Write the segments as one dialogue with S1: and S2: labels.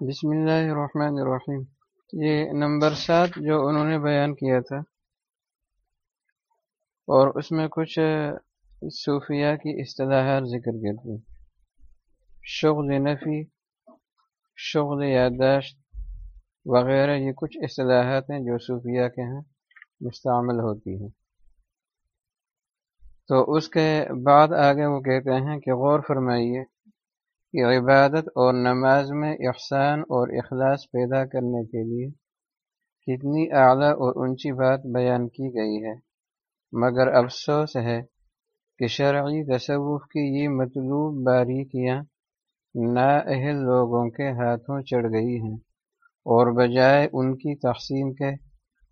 S1: بسم اللہ الرحمن الرحیم۔ یہ نمبر سات جو انہوں نے بیان کیا تھا۔ اور اس میں کچھ صوفیہ کی اصطلاحات ذکر کرتی شغل نفی، شغل یادداشت وغیرہ یہ کچھ اصطلاحات ہیں جو صوفیہ کے ہیں مستعمل ہوتی ہیں۔ تو اس کے بعد آگے وہ کہتے ہیں کہ غور فرمائیے کہ عبادت اور نماز میں احسان اور اخلاص پیدا کرنے کے لیے کتنی اعلیٰ اور اونچی بات بیان کی گئی ہے۔ مگر افسوس ہے کہ شرعی تصوف کی یہ مطلوب باریکیاں نااہل لوگوں کے ہاتھوں چڑھ گئی ہیں اور بجائے ان کی تقسیم کے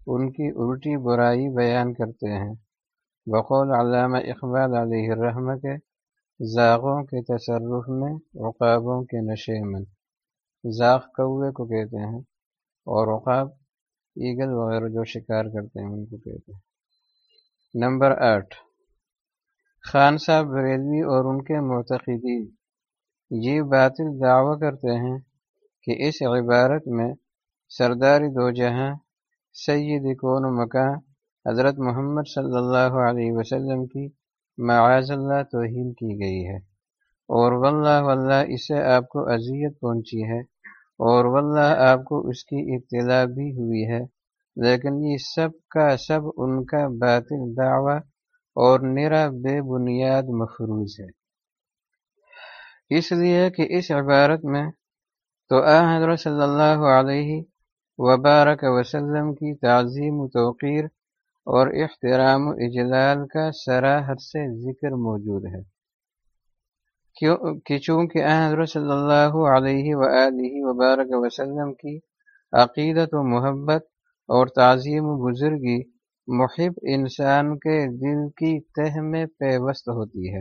S1: ان کی الٹی برائی بیان کرتے ہیں۔ بقول علامہ اقبال علیہ الرحمہ کے زاغوں کے تصرف میں، عقابوں کے نشے من زاغ کوے کو کہتے ہیں اور عقاب ایگل وغیرہ جو شکار کرتے ہیں ان کو کہتے ہیں۔ نمبر آٹھ۔ خان صاحب بریلوی اور ان کے معتقدین یہ باطل دعویٰ کرتے ہیں کہ اس عبارت میں سرداری دو جہاں، سید کون مکان حضرت محمد صلی اللہ علیہ وسلم کی معاذ اللہ توہین کی گئی ہے۔ اور واللہ واللہ اس سے آپ کو اذیت پہنچی ہے۔ اور واللہ آپ کو اس کی اطلاع بھی ہوئی ہے۔ لیکن یہ سب کا سب ان کا باطل دعویٰ اور نرا بے بنیاد مفروض ہے۔ اس لیے کہ اس عبارت میں تو آ حضرت صلی اللہ علیہ وبارک وسلم کی تعظیم و توقیر اور احترام و اجلال کا سراحت سے ذکر موجود ہے۔ کہ چونکہ حضرت صلی اللہ علیہ و وبارک وسلم کی عقیدت و محبت اور تعظیم و بزرگی محب انسان کے دل کی تہ میں پیوست ہوتی ہے۔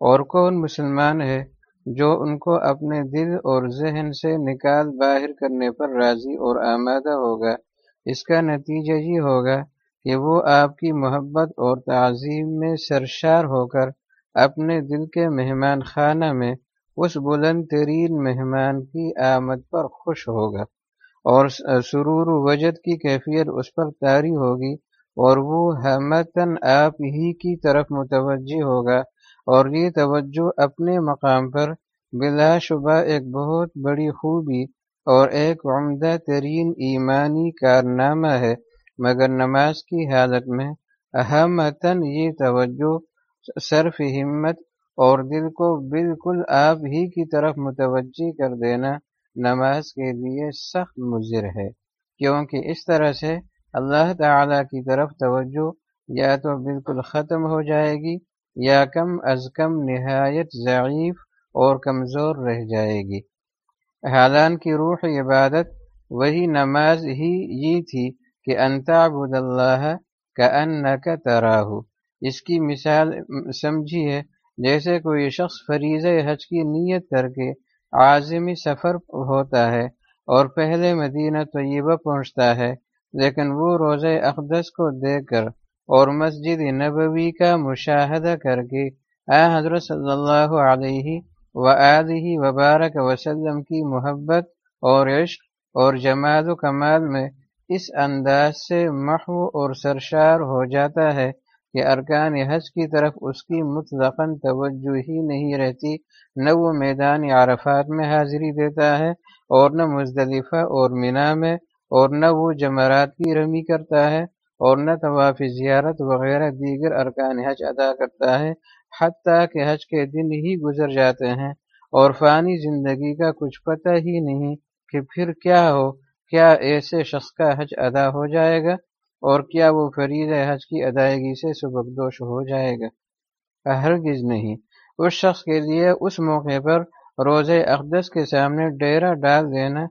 S1: اور کون مسلمان ہے جو ان کو اپنے دل اور ذہن سے نکال باہر کرنے پر راضی اور آمادہ ہوگا؟ اس کا نتیجہ یہ ہوگا کہ وہ آپ کی محبت اور تعظیم میں سرشار ہو کر اپنے دل کے مہمان خانہ میں اس بلند ترین مہمان کی آمد پر خوش ہوگا اور سرور و وجد کی کیفیت اس پر طاری ہوگی اور وہ ہمتاً آپ ہی کی طرف متوجہ ہوگا اور یہ توجہ اپنے مقام پر بلا شبہ ایک بہت بڑی خوبی اور ایک عمدہ ترین ایمانی کارنامہ ہے مگر نماز کی حالت میں اہمتاً یہ توجہ صرف ہمت اور دل کو بالکل آپ ہی کی طرف متوجہ کر دینا نماز کے لیے سخت مضر ہے۔ کیونکہ اس طرح سے اللہ تعالی کی طرف توجہ یا تو بالکل ختم ہو جائے گی یا کم از کم نہایت ضعیف اور کمزور رہ جائے گی۔ حالان کی روح عبادت وہی نماز ہی یہ تھی کہ انتابود اللہ کا ان کا تراہ۔ اس کی مثال سمجھی ہے، جیسے کوئی شخص فریض حج کی نیت کر کے عازمی سفر ہوتا ہے اور پہلے مدینہ طیبہ پہنچتا ہے، لیکن وہ روز اقدس کو دیکھ کر اور مسجد نبوی کا مشاہدہ کر کے اے حضرت صلی اللہ علیہ و علیہ وبارک وسلم کی محبت اور عشق اور جمال و کمال میں اس انداز سے محو اور سرشار ہو جاتا ہے کہ ارکان حج کی طرف اس کی مطلقاً توجہ ہی نہیں رہتی، نہ وہ میدان عرفات میں حاضری دیتا ہے اور نہ مزدلفہ اور مینا میں، اور نہ وہ جمرات کی رمی کرتا ہے اور نہ طواف زیارت وغیرہ دیگر ارکان حج ادا کرتا ہے، حتیٰ کہ حج کے دن ہی گزر جاتے ہیں اور فانی زندگی کا کچھ پتہ ہی نہیں کہ پھر کیا ہو۔ کیا ایسے شخص کا حج ادا ہو جائے گا اور کیا وہ فرید حج کی ادائیگی سے سبکدوش ہو جائے گا؟ ہرگز نہیں۔ اس شخص کے لیے اس موقع پر روز اقدس کے سامنے ڈیرا ڈال دینا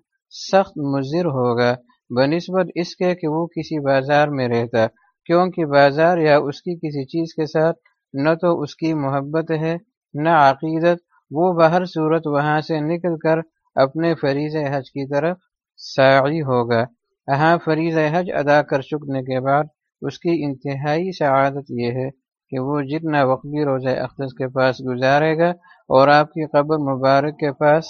S1: سخت مضر ہوگا، بنسبت اس کے کہ وہ کسی بازار میں رہتا، کیونکہ بازار یا اس کی کسی چیز کے ساتھ نہ تو اس کی محبت ہے، نہ عقیدت۔ وہ باہر صورت وہاں سے نکل کر اپنے فریض حج کی طرف ساعی ہوگا۔ یہاں فریض حج ادا کر چکنے کے بعد اس کی انتہائی سعادت یہ ہے کہ وہ جتنا وقبی روزہ اقدس کے پاس گزارے گا اور آپ کی قبر مبارک کے پاس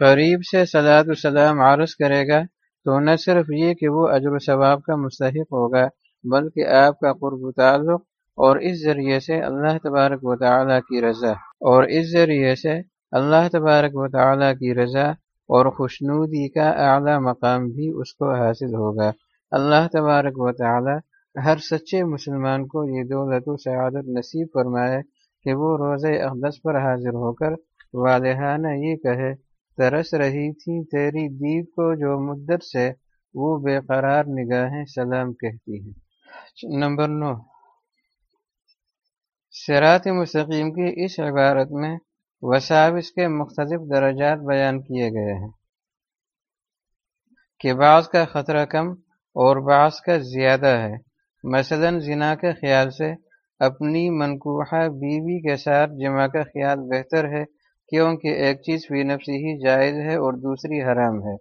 S1: قریب سے صلاۃ السلام عرض کرے گا، تو نہ صرف یہ کہ وہ اجر و ثواب کا مستحق ہوگا، بلکہ آپ کا قرب و تعلق اور اس ذریعے سے اللہ تبارک و تعالیٰ کی رضا، اور اس ذریعے سے اللہ تبارک و تعالیٰ کی رضا اور خوشنودی کا اعلیٰ مقام بھی اس کو حاصل ہوگا۔ اللہ تبارک و تعالیٰ ہر سچے مسلمان کو یہ دولت و سعادت نصیب فرمائے کہ وہ روز اقدس پر حاضر ہو کر والدانہ یہ کہے، ترس رہی تھی تیری دید کو جو مدت سے وہ بے قرار نگاہیں سلام کہتی ہیں۔ نمبر نو۔ سرات مستقیم کی اس عبارت میں وساوس کے مختلف درجات بیان کیے گئے ہیں کہ بعض کا خطرہ کم اور بعض کا زیادہ ہے۔ مثلا زنا کے خیال سے اپنی منقوحہ بیوی کے ساتھ جمع کا خیال بہتر ہے کیونکہ ایک چیز فی نفسی ہی جائز ہے اور دوسری حرام ہے۔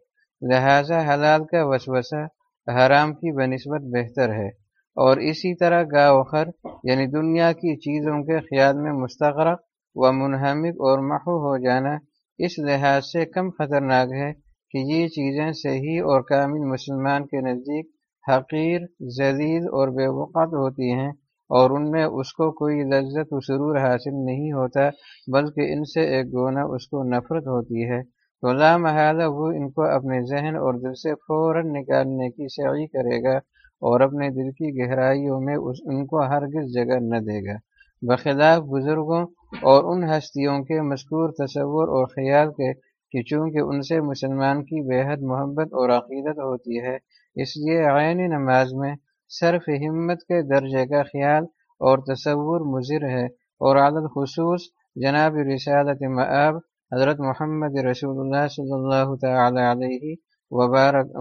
S1: لہذا حلال کا وسوسہ حرام کی بنسبت بہتر ہے۔ اور اسی طرح گاوخر یعنی دنیا کی چیزوں کے خیال میں مستغرق و منہمک اور محو ہو جانا اس لحاظ سے کم خطرناک ہے کہ یہ چیزیں صحیح اور کامل مسلمان کے نزدیک حقیر، ذلیل اور بے وقت ہوتی ہیں اور ان میں اس کو کوئی لذت و سرور حاصل نہیں ہوتا بلکہ ان سے ایک گونا اس کو نفرت ہوتی ہے۔ تو لامحالہ وہ ان کو اپنے ذہن اور دل سے فوراً نکالنے کی سعی کرے گا اور اپنے دل کی گہرائیوں میں اس ان کو ہرگز جگہ نہ دے گا۔ بخلاف بزرگوں اور ان ہستیوں کے مذکور تصور اور خیال کے کہ چونکہ ان سے مسلمان کی بے حد محبت اور عقیدت ہوتی ہے، اس لیے عین نماز میں صرف ہمت کے درجے کا خیال اور تصور مضر ہے اور عادت خصوص جناب رسالت معاب حضرت محمد رسول اللہ صلی اللہ تعالی علیہ وبارک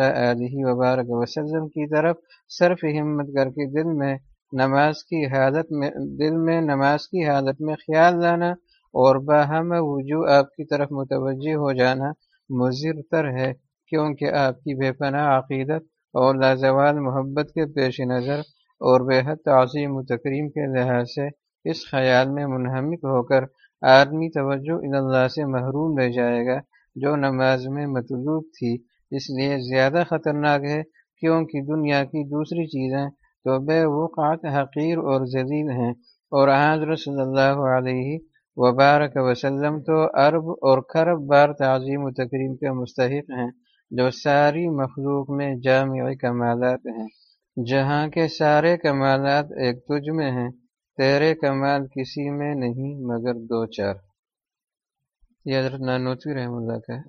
S1: علیہ وبارک وسلم کی طرف صرف ہمت کر کے دل میں نماز کی حالت میں، دل میں نماز کی حالت میں خیال لانا اور باہم وجوہ آپ کی طرف متوجہ ہو جانا مضر تر ہے، کیونکہ آپ کی بے پناہ عقیدت اور لازوال محبت کے پیش نظر اور بے حد تعظیم و تقریم کے لحاظ سے اس خیال میں منہمک ہو کر آدمی توجہ اللہ سے محروم رہ جائے گا جو نماز میں مطلوب تھی۔ اس لیے زیادہ خطرناک ہے، کیونکہ دنیا کی دوسری چیزیں تو بے وقعت حقیر اور ذلیل ہیں۔ اور حضرت صلی اللہ علیہ وبارک وسلم تو عرب اور خرب بار تعظیم و تقریم کے مستحق ہیں، جو ساری مخلوق میں جامع کمالات ہیں۔ جہاں کے سارے کمالات ایک تجھ میں ہیں، تیرے کمال کسی میں نہیں مگر دو چار۔ یہ حضرت نانوتوی رحم اللہ کا ہے۔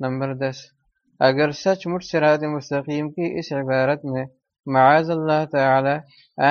S1: نمبر دس۔ اگر سچ مٹ سرات مستقیم کی اس عبارت میں معاذ اللہ تعالی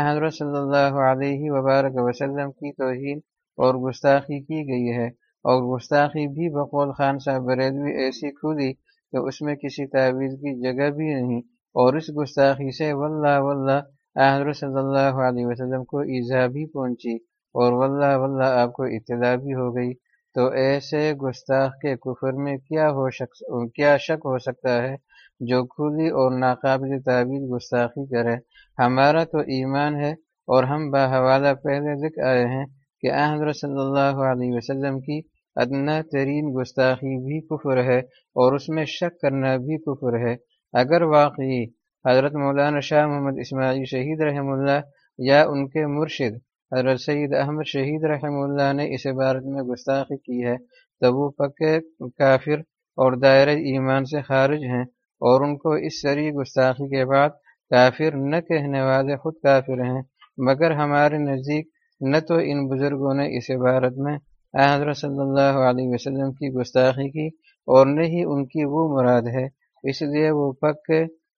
S1: حضرت صلی اللہ علیہ وبارک وسلم کی توہین اور گستاخی کی گئی ہے۔ اور گستاخی بھی بقول خان صاحب بریدوی ایسی کھلی کہ اس میں کسی تعویذ کی جگہ بھی نہیں۔ اور اس گستاخی سے واللہ واللہ حضرت صلی اللہ علیہ وسلم کو ایزا بھی پہنچی اور واللہ واللہ آپ کو اطلاع بھی ہو گئی۔ تو ایسے گستاخ کے کفر میں کیا ہو شک، کیا شک ہو سکتا ہے؟ جو کھلی اور ناقابل تعبیر گستاخی کرے۔ ہمارا تو ایمان ہے اور ہم بحوالہ پہلے لکھ آئے ہیں کہ حضرت صلی اللہ علیہ وسلم کی ادنا ترین گستاخی بھی کفر ہے اور اس میں شک کرنا بھی کفر ہے۔ اگر واقعی حضرت مولانا شاہ محمد اسماعیل شہید رحم اللہ یا ان کے مرشد حضرت سید احمد شہید رحم اللہ نے اس عبارت میں گستاخی کی ہے، تو وہ پکے کافر اور دائرہ ایمان سے خارج ہیں۔ اور ان کو اس سری گستاخی کے بعد کافر نہ کہنے والے خود کافر ہیں، مگر ہمارے نزدیک نہ تو ان بزرگوں نے اس عبارت میں حضرت صلی اللہ علیہ وسلم کی گستاخی کی اور نہ ہی ان کی وہ مراد ہے۔ اس لیے وہ پک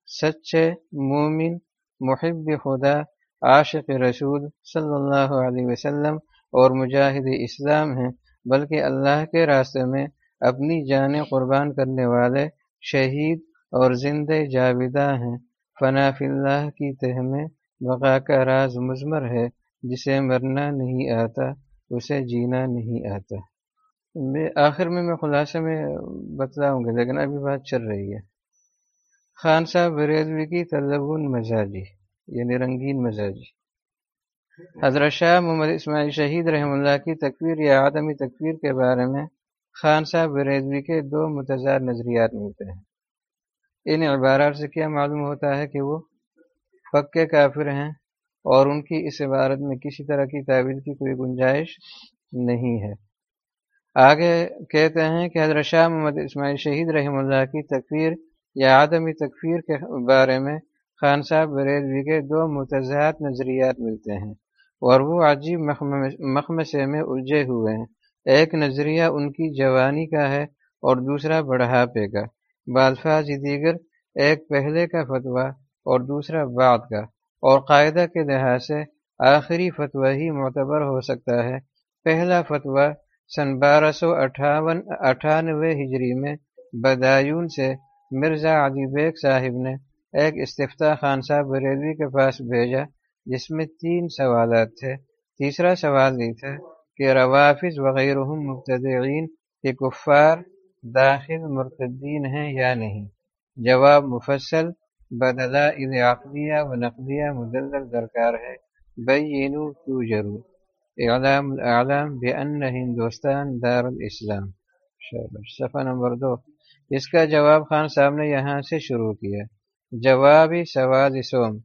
S1: سچے مومن، محب خدا، عاشق رسول صلی اللہ علیہ وسلم اور مجاہد اسلام ہیں، بلکہ اللہ کے راستے میں اپنی جانیں قربان کرنے والے شہید اور زندہ جاویدہ ہیں۔ فنا فی اللہ کی تہ میں بقا کا راز مضمر ہے، جسے مرنا نہیں آتا، اسے جینا نہیں آتا۔ میں آخر میں میں خلاصے میں بتلاؤں گا، لیکن ابھی بات چل رہی ہے۔ خان صاحب بریدوی کی طلبون مزاجی یعنی رنگین مزاجی۔ حضرت شاہ محمد اسماعیل شہید رحم اللہ کی تکفیر یا آدمی تکفیر کے بارے میں خان صاحب بریدوی کے دو متضاد نظریات ملتے ہیں۔ ان عبارات سے کیا معلوم ہوتا ہے کہ وہ پکے کافر ہیں اور ان کی اس عبارت میں کسی طرح کی تعویل کی کوئی گنجائش نہیں ہے۔ آگے کہتے ہیں کہ حضرت شاہ محمد اسماعیل شہید رحم اللہ کی تکفیر یا عدمی تکفیر کے بارے میں خان صاحب بریلوی کے دو متضاد نظریات ملتے ہیں اور وہ عجیب مخمسے میں الجھے ہوئے ہیں۔ ایک نظریہ ان کی جوانی کا ہے اور دوسرا بڑھاپے کا۔ بالفاظ دیگر ایک پہلے کا فتویٰ اور دوسرا بعد کا، اور قاعدہ کے لحاظ سے آخری فتویٰ ہی معتبر ہو سکتا ہے۔ پہلا فتویٰ سن بارہ سو اٹھاون، اٹھانوے ہجری میں بدایون سے مرزا علی بیگ صاحب نے ایک استفتاح خان صاحب بریلوی کے پاس بھیجا، جس میں تین سوالات تھے۔ تیسرا سوال یہ تھا کہ روافظ وغیرہ مبتدعین کے کفار داخل مرتدین ہیں یا نہیں؟ جواب مفصل، بدلا عقلیہ و نقلیہ مدلل درکار ہے۔ بینو تو ضرور اعلام الاعلام بأن ہندوستان دار الاسلام صفحہ نمبر دو۔ اس کا جواب خان صاحب نے یہاں سے شروع کیا۔ جوابی سواد سوم۔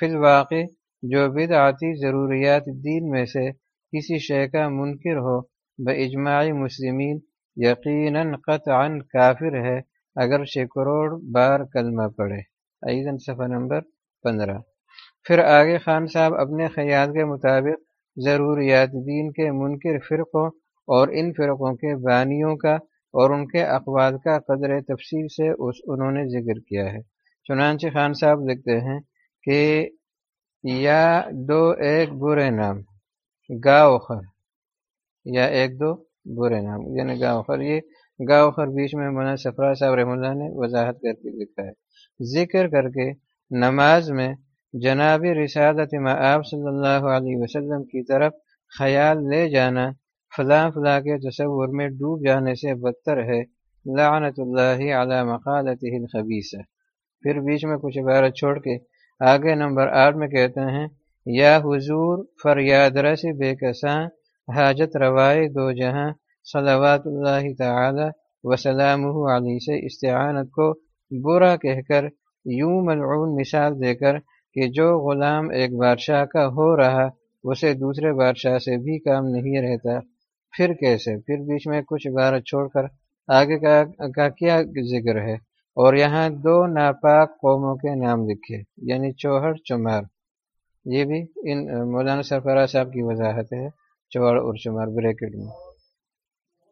S1: فی الواقع، جو بدعاتی ضروریات دین میں سے کسی شے کا منکر ہو باجماعی مسلمین یقیناً قطعا کافر ہے اگر کروڑ بار کلمہ پڑھے۔ ایزن صفحہ نمبر پندرہ۔ پھر آگے خان صاحب اپنے خیال کے مطابق ضروریات دین کے منکر فرقوں اور ان فرقوں کے بانیوں کا اور ان کے اقوال کا قدر تفصیل سے اس انہوں نے ذکر کیا ہے۔ چنانچہ خان صاحب لکھتے ہیں کہ یا دو ایک برے نام گاؤخر یا ایک دو برے نام یعنی گاؤخر یہ گاؤخر بیچ میں مولانا سفرا صاحب رحم اللہ نے وضاحت کر کے لکھا ہے۔ ذکر کر کے نماز میں جناب رسالت آپ صلی اللہ علیہ وسلم کی طرف خیال لے جانا، فلاں فلاں کے تصور میں ڈوب جانے سے بدتر ہے۔ لعنت اللہ علی مقالت الخبیث پھر بیچ میں کچھ عبارت چھوڑ کے آگے نمبر آٹھ میں کہتے ہیں، یا حضور فریاد رس بے کساں حاجت روائے دو جہاں صلوات اللہ تعالی وسلام علی سے استعانت کو برا کہہ کر یوں ملعون مثال دے کر کہ جو غلام ایک بادشاہ کا ہو رہا اسے دوسرے بادشاہ سے بھی کام نہیں رہتا۔ پھر کیسے؟ پھر بیچ میں کچھ عبارت چھوڑ کر آگے کا کا کیا ذکر ہے؟ اور یہاں دو ناپاک قوموں کے نام لکھے یعنی چوہر، چمار۔ یہ بھی ان مولانا سرفراز صاحب کی وضاحت ہے۔ چوہر اور چمار بریکٹ میں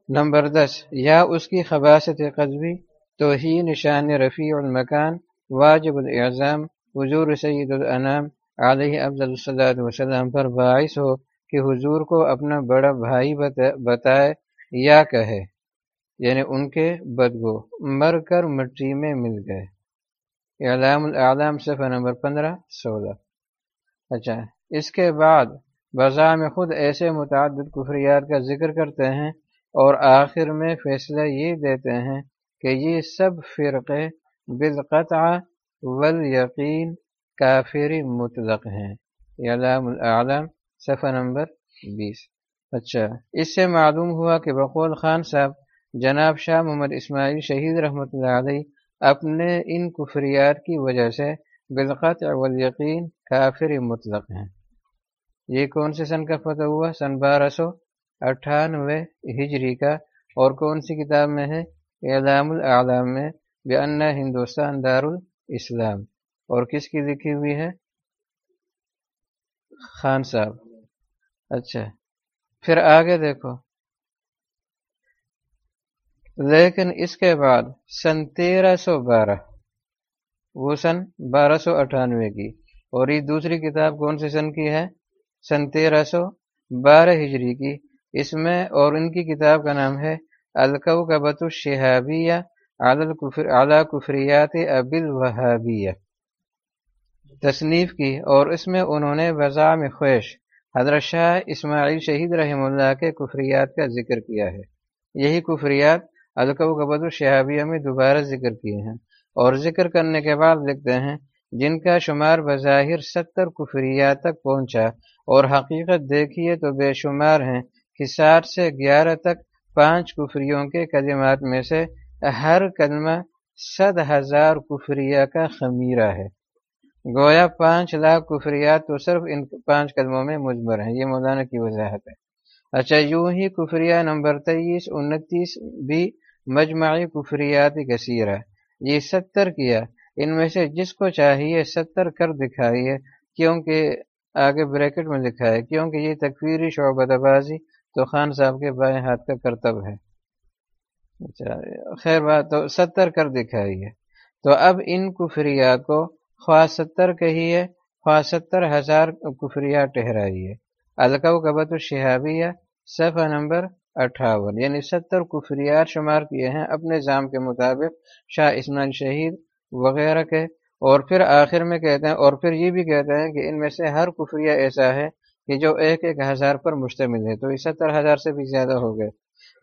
S1: نمبر دس، یا اس کی خباصت قصبی تو ہی نشان رفیع المکان، واجب الاعظام، حضور سید الانام علیہ افضل صلاح وسلم پر باعث ہو کہ حضور کو اپنا بڑا بھائی بتائے یا کہے یعنی ان کے بدگو۔ مر کر مٹی میں مل گئے۔ اعلام العلام صفحہ نمبر پندرہ، سولہ۔ اچھا اس کے بعد بذا میں خود ایسے متعدد کفریات کا ذکر کرتے ہیں اور آخر میں فیصلہ یہ دیتے ہیں کہ یہ سب فرقے بالقطع والیقین کافری مطلق ہیں۔ علام العالم صفحہ نمبر بیس۔ اچھا اس سے معلوم ہوا کہ بقول خان صاحب جناب شاہ محمد اسماعیل شہید رحمۃ اللہ علیہ اپنے ان کفریات کی وجہ سے بالقط والیقین کافر مطلق ہیں۔ یہ کون سے سن کا فتح ہوا؟ سن بارہ سو اٹھانوے ہجری کا۔ اور کون سی کتاب میں ہے؟ اعلام العالم میں بے ہندوستان دار اسلام اور کس کی لکھی ہوئی ہے؟ خان صاحب۔ اچھا پھر آگے دیکھو۔ لیکن اس کے بعد سن تیرہ سو بارہ، وہ سن بارہ سو اٹھانوے کی۔ اور یہ دوسری کتاب کون سی سن کی ہے؟ سن تیرہ سو بارہ ہجری کی۔ اس میں اور ان کی کتاب کا نام ہے الکو کا بت الشہابیہ اعلیٰ کفریات ابل وحابیہ تصنیف کی اور اس میں انہوں نے میں خویش حضرت شاہ اسماعیل شہید رحم اللہ کے کفریات کا ذکر کیا ہے۔ یہی کفریات القبد الشہابیہ میں دوبارہ ذکر کیے ہیں۔ اور ذکر کرنے کے بعد لکھتے ہیں، جن کا شمار بظاہر ستر کفریات تک پہنچا اور حقیقت دیکھیے تو بے شمار ہیں کہ ساٹھ سے گیارہ تک پانچ کفریوں کے کلمات میں سے ہر کلمہ صد ہزار کفریہ کا خمیرہ ہے۔ گویا پانچ لاکھ کفریات تو صرف ان پانچ قدموں میں مجبر ہیں، یہ مولانا کی وضاحت ہے۔ اچھا یوں ہی کفریہ نمبر تیئیس انتیس بھی مجموعی کفریات کثیر ہے۔ یہ ستر کیا، ان میں سے جس کو چاہیے ستر کر دکھائیے، کیونکہ آگے بریکٹ میں لکھا ہے، کیونکہ یہ تکفیری شعبہ بازی تو خان صاحب کے بائیں ہاتھ کا کرتب ہے۔ اچھا، خیر بات تو ستر کر دکھائیے تو اب ان کفریات کو خواہ ستر کہیے خواہ ستر ہزار کفریہ ٹہرائیے الکو کبت الشہابیہ، صفحہ نمبر اٹھاون۔ یعنی ستر کفریات شمار کیے ہیں اپنے جام کے مطابق، شاہ اسمان شہید وغیرہ کے اور پھر آخر میں کہتے ہیں، اور پھر یہ بھی کہتے ہیں کہ ان میں سے ہر کفریہ ایسا ہے کہ جو ایک ایک ہزار پر مشتمل ہے۔ تو یہ ستر ہزار سے بھی زیادہ ہو گئے۔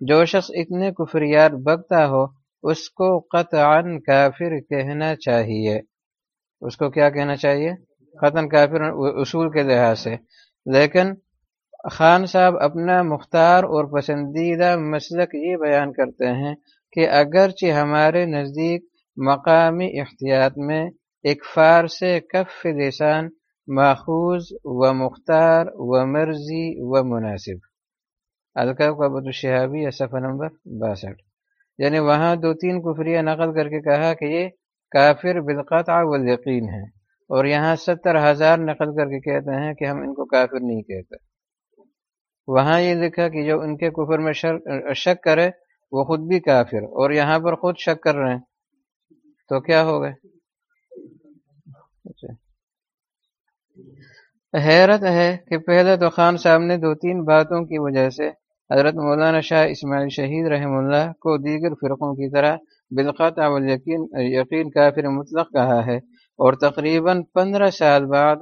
S1: جو شخص اتنے کفریات بگتا ہو، اس کو قطعا کافر کہنا چاہیے۔ اس کو کیا کہنا چاہیے؟ ختم کافر اصول کے لحاظ سے۔ لیکن خان صاحب اپنا مختار اور پسندیدہ مسلک یہ بیان کرتے ہیں کہ اگرچہ ہمارے نزدیک مقامی احتیاط میں اکفار سے کف لسان ماخوذ و مختار و مرضی و مناسب۔ القاب کا شہابی صفحہ نمبر باسٹھ۔ یعنی وہاں دو تین کفریہ نقل کر کے کہا کہ یہ کافر بالقطع والیقین ہے اور یہاں ستر ہزار نقل کر کے کہتے ہیں کہ ہم ان کو کافر نہیں کہتے۔ وہاں یہ لکھا کہ جو ان کے کفر میں شک کرے وہ خود بھی کافر اور یہاں پر خود شک کر رہے ہیں۔ تو کیا ہو گئے حیرت ہے کہ پہلے تو خان صاحب نے دو تین باتوں کی وجہ سے حضرت مولانا شاہ اسماعیل شہید رحم اللہ کو دیگر فرقوں کی طرح بالقطع والیقین یقین کافر مطلق کہا ہے اور تقریباً پندرہ سال بعد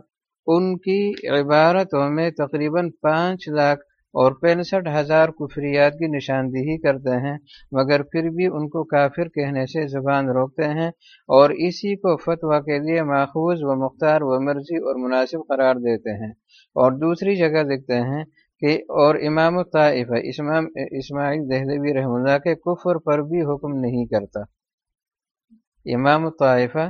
S1: ان کی عبارتوں میں تقریباً پانچ لاکھ اور پینسٹھ ہزار کفریات کی نشاندہی کرتے ہیں، مگر پھر بھی ان کو کافر کہنے سے زبان روکتے ہیں اور اسی کو فتویٰ کے لیے ماخوذ و مختار و مرضی اور مناسب قرار دیتے ہیں۔ اور دوسری جگہ دیکھتے ہیں کہ اور امام الطائف اسمام، اسماعیل دہلوی رحم اللہ کے کفر پر بھی حکم نہیں کرتا۔ امام الطائفہ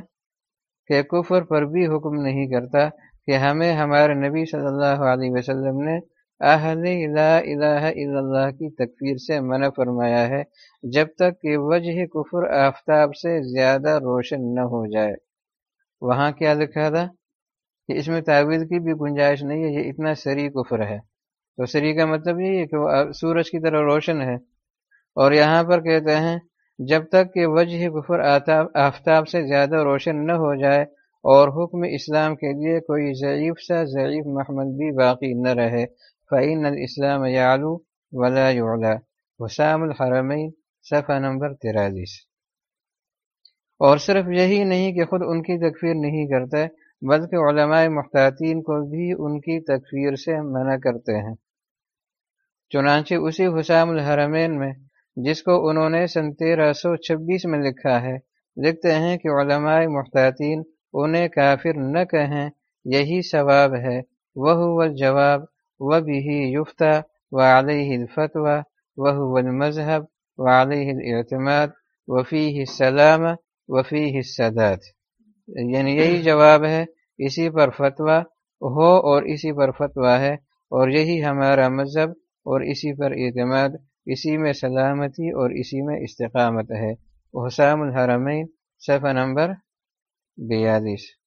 S1: کے کفر پر بھی حکم نہیں کرتا کہ ہمیں ہمارے نبی صلی اللہ علیہ وسلم نے اہل لا الہ الا اللہ کی تکفیر سے منع فرمایا ہے، جب تک کہ وجہ کفر آفتاب سے زیادہ روشن نہ ہو جائے۔ وہاں کیا لکھا تھا؟ کہ اس میں تعویل کی بھی گنجائش نہیں ہے، یہ اتنا سری کفر ہے۔ تو سری کا مطلب یہی ہے کہ وہ سورج کی طرح روشن ہے۔ اور یہاں پر کہتے ہیں، جب تک کہ وجہ کفر آفتاب سے زیادہ روشن نہ ہو جائے اور حکم اسلام کے لیے کوئی ضعیف سا ضعیف محمد بھی باقی نہ رہے فعین الاسلام یعلو ولا یعلا حسام الحرمین صفحہ نمبر تیرالیس اور صرف یہی نہیں کہ خود ان کی تکفیر نہیں کرتے، بلکہ علماء محتاطین کو بھی ان کی تکفیر سے منع کرتے ہیں۔ چنانچہ اسی حسام الحرمین میں، جس کو انہوں نے سن تیرہ سو چھبیس میں لکھا ہے، لکھتے ہیں کہ علماء محتاطین انہیں کافر نہ کہیں، یہی ثواب ہے۔ وہ جواب و بھی یفتہ و علیہ الفتویٰ وہ الاعتماد وفی السلام وفی السداد۔ یعنی یہی جواب ہے، اسی پر فتویٰ ہو اور اسی پر فتویٰ ہے، اور یہی ہمارا مذہب اور اسی پر اعتماد، اسی میں سلامتی اور اسی میں استقامت ہے۔ حسام الحرمین، صفحہ نمبر بیالیس۔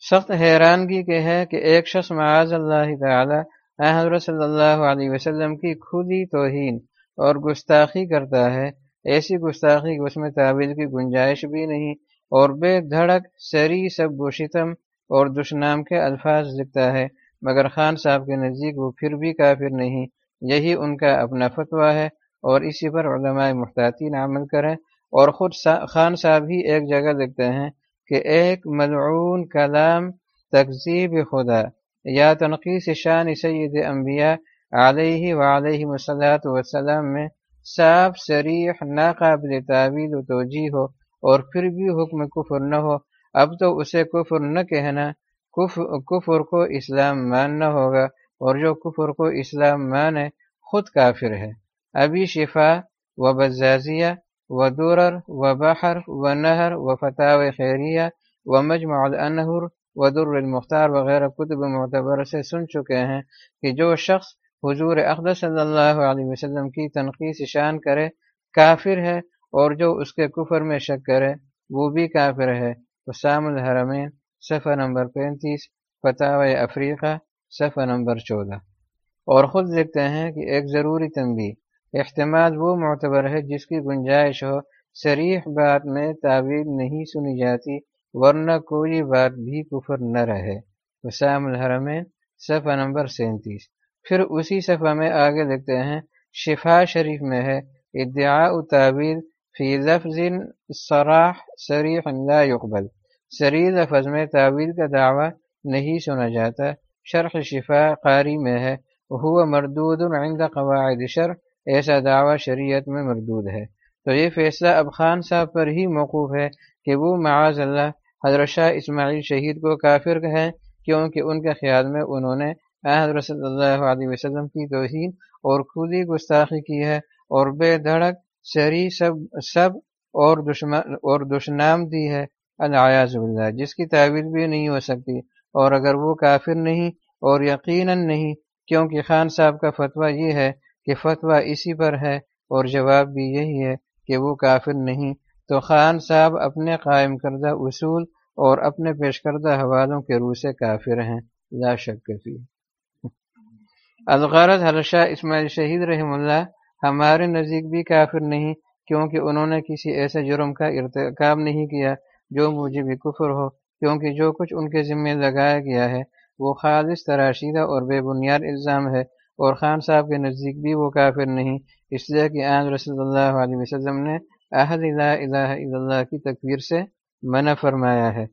S1: سخت حیرانگی کے ہے کہ ایک شخص معاذ اللہ تعالی حضرت صلی اللہ علیہ وسلم کی کھلی توہین اور گستاخی کرتا ہے، ایسی گستاخی اس میں تعویل کی گنجائش بھی نہیں اور بے دھڑک، سری، سب و شتم اور دشنام کے الفاظ لکھتا ہے۔ مگر خان صاحب کے نزدیک وہ پھر بھی کافر نہیں۔ یہی ان کا اپنا فتویٰ ہے اور اسی پر علماء محتاطین عمل کریں اور خود خان صاحب ہی ایک جگہ لکھتے ہیں کہ ایک ملعون کلام تقزیب خدا، یا تنقیص شان سید انبیاء علیہ و علیہ وسلات وسلم میں صاف سریح ناقابل تعویل و توجہ ہو اور پھر بھی حکم کفر نہ ہو۔ اب تو اسے کفر نہ کہنا کفر کو اسلام ماننا ہوگا اور جو کفر کو اسلام مانے خود کافر ہے۔ ابی شفا و بزازیہ و درر و بحر و نہر و فتح و خیریہ و مجمع الانہر و در المختار وغیرہ کتب معتبر سے سن چکے ہیں کہ جو شخص حضور اقدس صلی اللہ علیہ وسلم کی تنقید شان کرے کافر ہے اور جو اس کے کفر میں شک کرے وہ بھی کافر ہے۔ اسام الحرمین، صفحہ نمبر پینتیس فتح افریقہ، صفحہ نمبر چودہ۔ اور خود دیکھتے ہیں کہ ایک ضروری تنبیہ احتماد وہ معتبر ہے جس کی گنجائش ہو۔ شریح بات میں تعویل نہیں سنی جاتی، ورنہ کوئی بات بھی کفر نہ رہے۔ وسام الحرمین صفحہ نمبر سینتیس۔ پھر اسی صفحہ میں آگے لکھتے ہیں، شفا شریف میں ہے۔ ادعاء تعبیر فی لفظ صراح سریح لا يقبل سری لفظ میں تعویل کا دعویٰ نہیں سنا جاتا۔ شرح شفا قاری میں ہے۔ وہ مردود عند قواعد شر ایسا دعویٰ شریعت میں مردود ہے۔ تو یہ فیصلہ اب خان صاحب پر ہی موقوف ہے کہ وہ معاذ اللہ، حضرت شاہ اسماعیل شہید کو کافر کہیں کیونکہ ان کے خیال میں انہوں نے حضرت صلی اللہ علیہ وسلم کی توہین اور خودی گستاخی کی ہے اور بے دھڑک سری سب سب اور دشمن، اور دشنام دی ہے۔ العیاض اللہ جس کی تعویل بھی نہیں ہو سکتی۔ اور اگر وہ کافر نہیں اور یقیناً نہیں، کیونکہ خان صاحب کا فتویٰ یہ ہے کہ فتویٰ اسی پر ہے اور جواب بھی یہی ہے کہ وہ کافر نہیں۔ تو خان صاحب اپنے قائم کردہ اصول اور اپنے پیش کردہ حوالوں کے روح سے کافر ہیں۔ لا شک فی۔ الغرض حرشہ اسماعیل شہید رحم اللہ ہمارے نزدیک بھی کافر نہیں کیونکہ انہوں نے کسی ایسے جرم کا ارتکاب نہیں کیا جو مجھے بھی کفر ہو، کیونکہ جو کچھ ان کے ذمے لگایا گیا ہے وہ خالص تراشیدہ اور بے بنیاد الزام ہے۔ اور خان صاحب کے نزدیک بھی وہ کافر نہیں۔ اس لیے کہ آج رسول اللہ علیہ وسلم نے احد الہ الہ الا اللہ کی تکبیر سے منع فرمایا ہے۔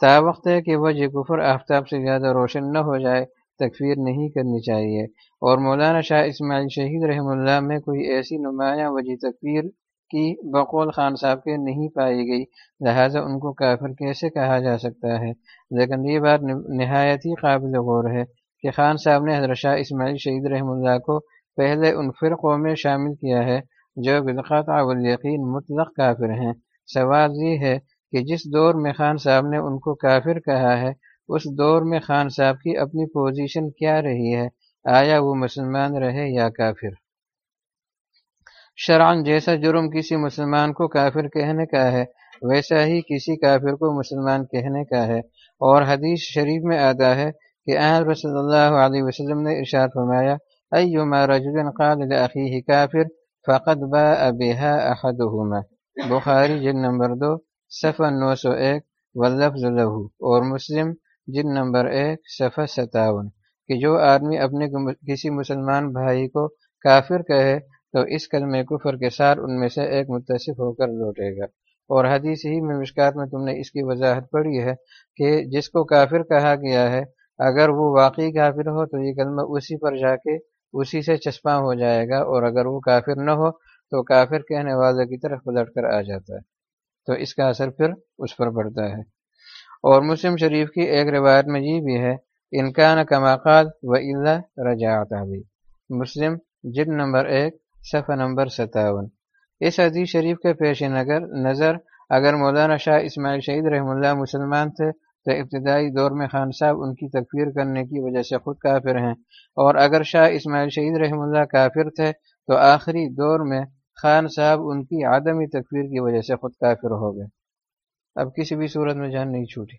S1: تا وقت ہے کہ وہ کفر آفتاب سے زیادہ روشن نہ ہو جائے تکفیر نہیں کرنی چاہیے۔ اور مولانا شاہ اسماعیل شہید رحم اللہ میں کوئی ایسی نمایاں وجہ تکفیر کی بقول خان صاحب کے نہیں پائی گئی، لہٰذا ان کو کافر کیسے کہا جا سکتا ہے؟ لیکن یہ بات نہایت ہی قابل غور ہے۔ کہ خان صاحب نے حضرت شاہ اسماعیل شہید رحم اللہ کو پہلے ان فرقوں میں شامل کیا ہے، جو بالقطع والیقین مطلق کافر ہیں۔ سوال یہ ہے کہ جس دور میں خان صاحب نے ان کو کافر کہا ہے، اس دور میں خان صاحب کی اپنی پوزیشن کیا رہی ہے، آیا وہ مسلمان رہے یا کافر؟ شرعن جیسا جرم کسی مسلمان کو کافر کہنے کا ہے، ویسا ہی کسی کافر کو مسلمان کہنے کا ہے۔ اور حدیث شریف میں آتا ہے کہ اہل رسول اللہ علیہ وسلم نے ارشاد فرمایا، ایما رجل قال لاخیہ کافر فقد باء بها احدهما. بخاری جن نمبر دو، صفحہ نو سو ایک، واللفظ لہو اور مسلم جن نمبر ایک، صفحہ ستاون، کہ جو آدمی اپنے کسی مسلمان بھائی کو کافر کہے، تو اس کلم کفر کے ساتھ ان میں سے ایک متصف ہو کر لوٹے گا۔ اور حدیث ہی میں مشکات میں تم نے اس کی وضاحت پڑھی ہے کہ جس کو کافر کہا گیا ہے اگر وہ واقعی کافر ہو تو یہ کلمہ اسی پر جا کے اسی سے چسپاں ہو جائے گا، اور اگر وہ کافر نہ ہو تو کافر کہنے والے کی طرف پلٹ کر آ جاتا ہے۔ تو اس کا اثر پھر اس پر پڑتا ہے۔ اور مسلم شریف کی ایک روایت میں یہ بھی ہے انکان کماقات و اللہ رجاعت بھی مسلم جد نمبر ایک، صفحہ نمبر ستاون۔ اس حدیث شریف کے پیش نگر نظر اگر مولانا شاہ اسماعیل شہید رحم اللہ مسلمان تھے تو ابتدائی دور میں خان صاحب ان کی تکفیر کرنے کی وجہ سے خود کافر ہیں۔ اور اگر شاہ اسماعیل شہید رحم اللہ کافر تھے، تو آخری دور میں خان صاحب ان کی عدمی تکفیر کی وجہ سے خود کافر ہو گئے۔ اب کسی بھی صورت میں جان نہیں چھوٹی۔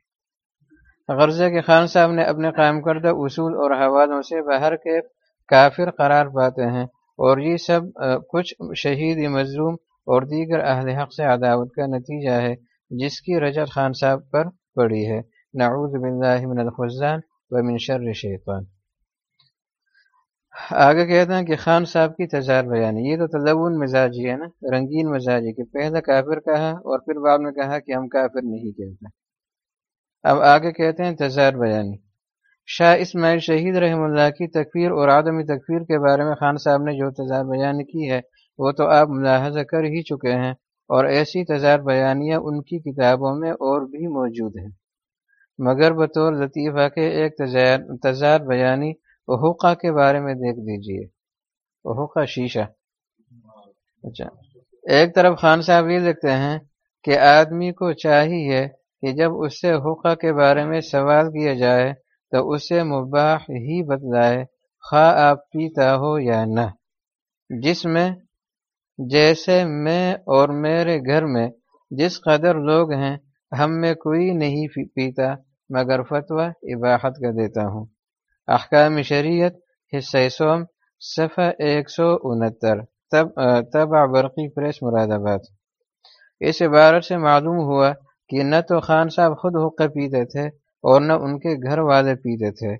S1: غرضہ کے خان صاحب نے اپنے قائم کردہ اصول اور حوالوں سے باہر کے کافر قرار پاتے ہیں۔ اور یہ سب کچھ شہید، مظلوم اور دیگر اہل حق سے عداوت کا نتیجہ ہے، جس کی رجت خان صاحب پر پڑی ہے۔ نعوذ باللہ من الخزان و من شر شیطان آگے کہتے ہیں کہ خان صاحب کی تجار بیانی، یہ تو تلون مزاجی ہے نا، رنگین مزاجی کہ پہلے کافر کہا اور پھر بعد میں کہا کہ ہم کافر نہیں کہتے. اب آگے کہتے ہیں تجار بیانی، شاہ اسماعیل شہید رحم اللہ کی تکفیر اور آدمی تکفیر کے بارے میں خان صاحب نے جو تجار بیانی کی ہے، وہ تو آپ ملاحظہ کر ہی چکے ہیں اور ایسی تجار بیانیاں ان کی کتابوں میں اور بھی موجود ہیں. مگر بطور لطیفہ کے ایک تجار بیانی حقا کے بارے میں دیکھ دیجیے حقا شیشہ۔ اچھا۔ ایک طرف خان صاحب یہ لکھتے ہیں کہ آدمی کو چاہیے کہ جب اس سے حقہ کے بارے میں سوال کیا جائے تو اسے مباح ہی بتلائے خواہ آپ پیتا ہو یا نہ۔ جس میں، جیسے میں اور میرے گھر میں جس قدر لوگ ہیں، ہم میں کوئی نہیں پیتا۔ مگر فتویٰ اباحت کا دیتا ہوں۔ احکام شریعت، حصہ سوم صفحہ ایک سو انہتر۔ تب برقی پریس مراد آباد۔ اس عبارت سے معلوم ہوا کہ نہ تو خان صاحب خود حقہ پیتے تھے اور نہ ان کے گھر والے پیتے تھے۔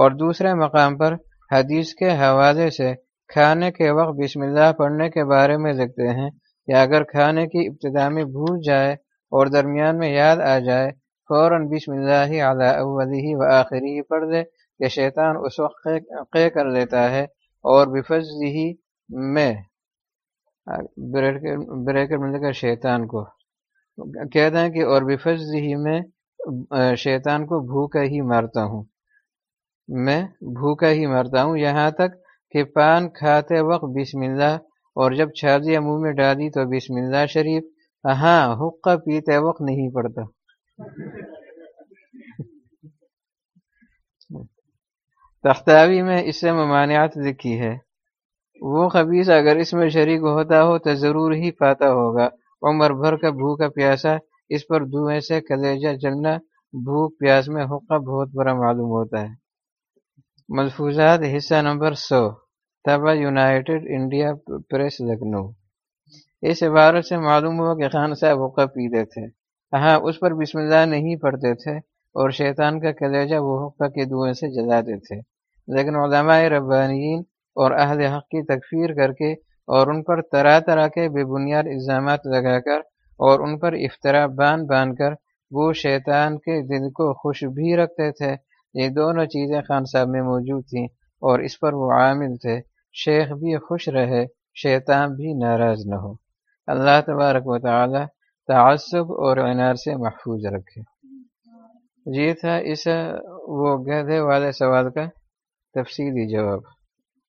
S1: اور دوسرے مقام پر حدیث کے حوالے سے کھانے کے وقت بسم اللہ پڑھنے کے بارے میں لکھتے ہیں کہ اگر کھانے کی ابتدا میں بھول جائے اور درمیان میں یاد آ جائے فوراً بسم اللہ علی علیہ و آخری پڑھ دے کہ شیطان اس وقت قے کر لیتا ہے اور بفظ ہی میں بریکر مل کر شیطان کو کہتے ہیں کہ اور بفظ ہی میں شیطان کو بھوکا ہی مارتا ہوں میں بھوکا ہی مرتا ہوں یہاں تک کہ پان کھاتے وقت بسم اللہ اور جب چھالیا منہ میں ڈالی تو بسم اللہ شریف ہاں حقہ پیتے وقت نہیں پڑتا تختاوی میں اس سے ممانعات لکھی ہے۔ وہ خبیص اگر اس میں شریک ہوتا ہو تو ضرور ہی پاتا ہوگا۔ عمر بھر کا بھوکا پیاسا اس پر دھوئیں سے کلیجہ جلنا بھوک پیاس میں حقہ بہت بڑا معلوم ہوتا ہے۔ ملفوظات حصہ نمبر سو۔ تبا یونائٹڈ انڈیا پریس لکھنؤ۔ اس عبارت سے معلوم ہوا کہ خان صاحب حقہ پیتے تھے۔ ہاں اس پر بسم اللہ نہیں پڑھتے تھے۔ اور شیطان کا کلیجہ وہ حقہ کے دھوئیں سے جلاتے تھے۔ لیکن علماء ربانیین اور اہل حق کی تکفیر کر کے اور ان پر طرح طرح کے بے بنیاد الزامات لگا کر اور ان پر افطرا بان بان کر وہ شیطان کے دل کو خوش بھی رکھتے تھے۔ یہ دونوں چیزیں خان صاحب میں موجود تھیں اور اس پر وہ عامل تھے۔ شیخ بھی خوش رہے، شیطان بھی ناراض نہ ہو۔ اللہ تبارک و تعالی تعصب اور عنار سے محفوظ رکھے۔ جی تھا اس وہ گدھے والے سوال کا تفصیلی جواب۔